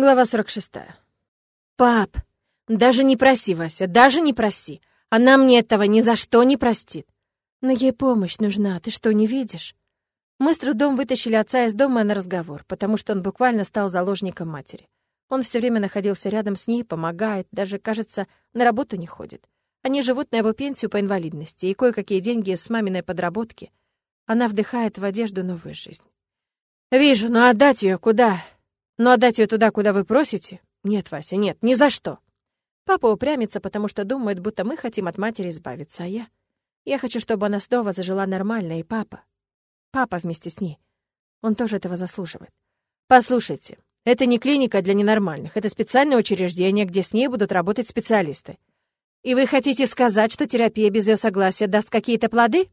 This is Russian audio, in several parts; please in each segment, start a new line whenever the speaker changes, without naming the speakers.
Глава 46. «Пап, даже не проси, Вася, даже не проси. Она мне этого ни за что не простит. Но ей помощь нужна, ты что, не видишь?» Мы с трудом вытащили отца из дома на разговор, потому что он буквально стал заложником матери. Он все время находился рядом с ней, помогает, даже, кажется, на работу не ходит. Они живут на его пенсию по инвалидности и кое-какие деньги с маминой подработки. Она вдыхает в одежду новую жизнь. «Вижу, но отдать ее куда? Но отдать ее туда, куда вы просите? Нет, Вася, нет, ни за что. Папа упрямится, потому что думает, будто мы хотим от матери избавиться, а я... Я хочу, чтобы она снова зажила нормально, и папа... Папа вместе с ней. Он тоже этого заслуживает. Послушайте, это не клиника для ненормальных, это специальное учреждение, где с ней будут работать специалисты. И вы хотите сказать, что терапия без ее согласия даст какие-то плоды?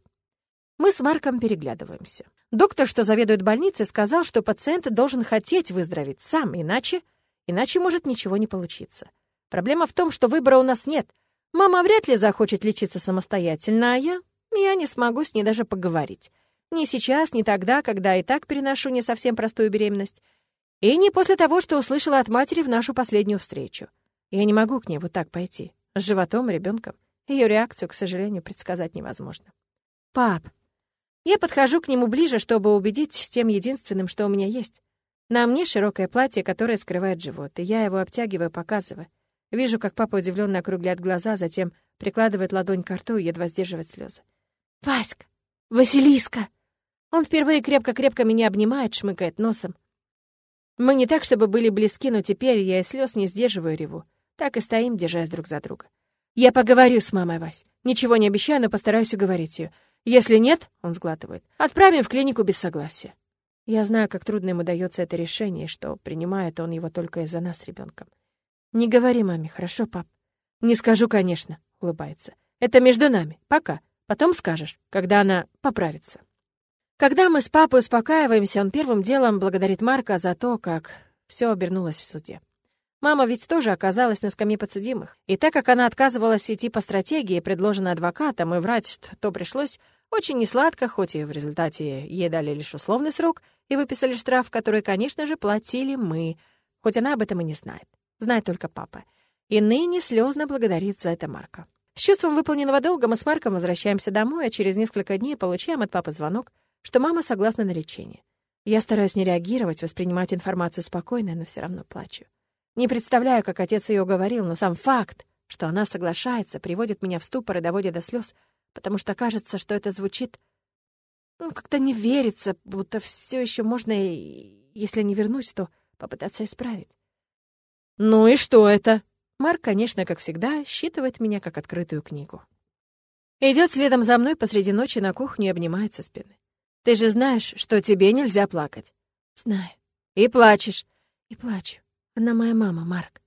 Мы с Марком переглядываемся. Доктор, что заведует больницей, сказал, что пациент должен хотеть выздороветь сам, иначе... Иначе может ничего не получиться. Проблема в том, что выбора у нас нет. Мама вряд ли захочет лечиться самостоятельно, а я... Я не смогу с ней даже поговорить. Ни сейчас, ни тогда, когда и так переношу не совсем простую беременность. И не после того, что услышала от матери в нашу последнюю встречу. Я не могу к ней вот так пойти. С животом, ребенком. Ее реакцию, к сожалению, предсказать невозможно. «Пап, я подхожу к нему ближе, чтобы убедить тем единственным, что у меня есть. На мне широкое платье, которое скрывает живот, и я его обтягиваю, показываю. Вижу, как папа удивленно округляет глаза, затем прикладывает ладонь к рту и едва сдерживает слезы. «Васька! Василиска!» Он впервые крепко-крепко меня обнимает, шмыкает носом. Мы не так, чтобы были близки, но теперь я и слез не сдерживаю реву. Так и стоим, держась друг за друга. Я поговорю с мамой, Вась. Ничего не обещаю, но постараюсь уговорить ее. Если нет, он сглатывает, отправим в клинику без согласия. Я знаю, как трудно ему дается это решение, что принимает он его только из-за нас с ребенком. Не говори маме, хорошо, пап? Не скажу, конечно, улыбается. Это между нами, пока. Потом скажешь, когда она поправится. Когда мы с папой успокаиваемся, он первым делом благодарит Марка за то, как все обернулось в суде. Мама ведь тоже оказалась на скамье подсудимых. И так как она отказывалась идти по стратегии, предложенной адвокатом, и врать, что пришлось, очень несладко, хоть и в результате ей дали лишь условный срок и выписали штраф, который, конечно же, платили мы, хоть она об этом и не знает. Знает только папа. И ныне слезно благодарит за это Марка. С чувством выполненного долга мы с Марком возвращаемся домой, а через несколько дней получаем от папы звонок, что мама согласна на лечение. Я стараюсь не реагировать, воспринимать информацию спокойно, но все равно плачу. Не представляю, как отец ее говорил, но сам факт, что она соглашается, приводит меня в ступор и доводит до слез, потому что кажется, что это звучит... Ну, как-то не верится, будто все еще можно, если не вернуть, то попытаться исправить. «Ну и что это?» Марк, конечно, как всегда, считывает меня как открытую книгу. Идет следом за мной посреди ночи на кухню и обнимает со спины. «Ты же знаешь, что тебе нельзя плакать?» «Знаю». «И плачешь?» «И плачу. Она моя мама, Марк».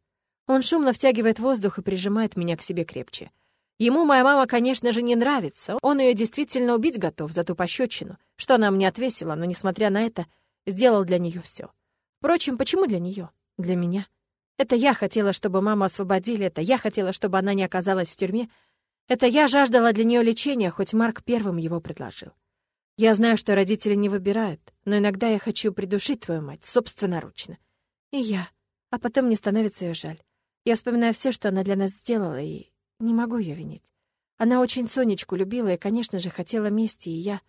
Он шумно втягивает воздух и прижимает меня к себе крепче. Ему моя мама, конечно же, не нравится. Он ее действительно убить готов за ту пощечину, что она мне отвесила, но, несмотря на это, сделал для нее все. Впрочем, почему для нее? Для меня. Это я хотела, чтобы маму освободили, это я хотела, чтобы она не оказалась в тюрьме. Это я жаждала для нее лечения, хоть Марк первым его предложил. Я знаю, что родители не выбирают, но иногда я хочу придушить твою мать собственноручно. И я. А потом мне становится ее жаль. Я вспоминаю все, что она для нас сделала, и не могу ее винить. Она очень Сонечку любила и, конечно же, хотела мести, и я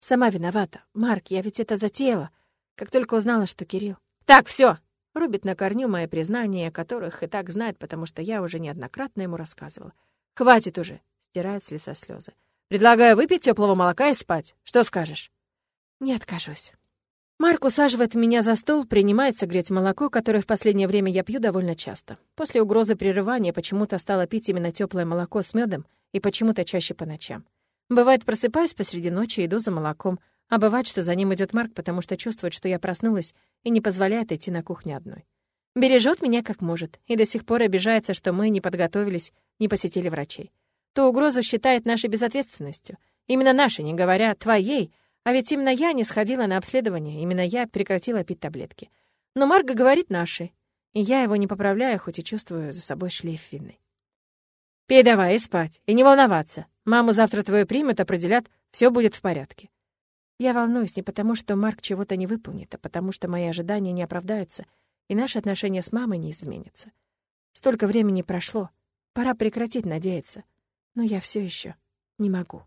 сама виновата. Марк, я ведь это затеяла, как только узнала, что Кирилл. Так, все, рубит на корню мои признания, которых и так знает, потому что я уже неоднократно ему рассказывала. Хватит уже, стирает с лица слезы. Предлагаю выпить теплого молока и спать. Что скажешь? Не откажусь. Марк усаживает меня за стол, принимает согреть молоко, которое в последнее время я пью довольно часто. После угрозы прерывания почему-то стала пить именно теплое молоко с медом и почему-то чаще по ночам. Бывает, просыпаюсь посреди ночи и иду за молоком, а бывает, что за ним идет Марк, потому что чувствует, что я проснулась и не позволяет идти на кухню одной. Бережет меня как может, и до сих пор обижается, что мы не подготовились, не посетили врачей. Ту угрозу считает нашей безответственностью. Именно нашей, не говоря «твоей», а ведь именно я не сходила на обследование, именно я прекратила пить таблетки. Но Марго говорит наши, и я его не поправляю, хоть и чувствую за собой шлейф вины. «Пей давай и спать, и не волноваться. Маму завтра твою примут, определят, все будет в порядке». Я волнуюсь не потому, что Марк чего-то не выполнит, а потому что мои ожидания не оправдаются, и наши отношения с мамой не изменятся. Столько времени прошло, пора прекратить надеяться, но я все еще не могу.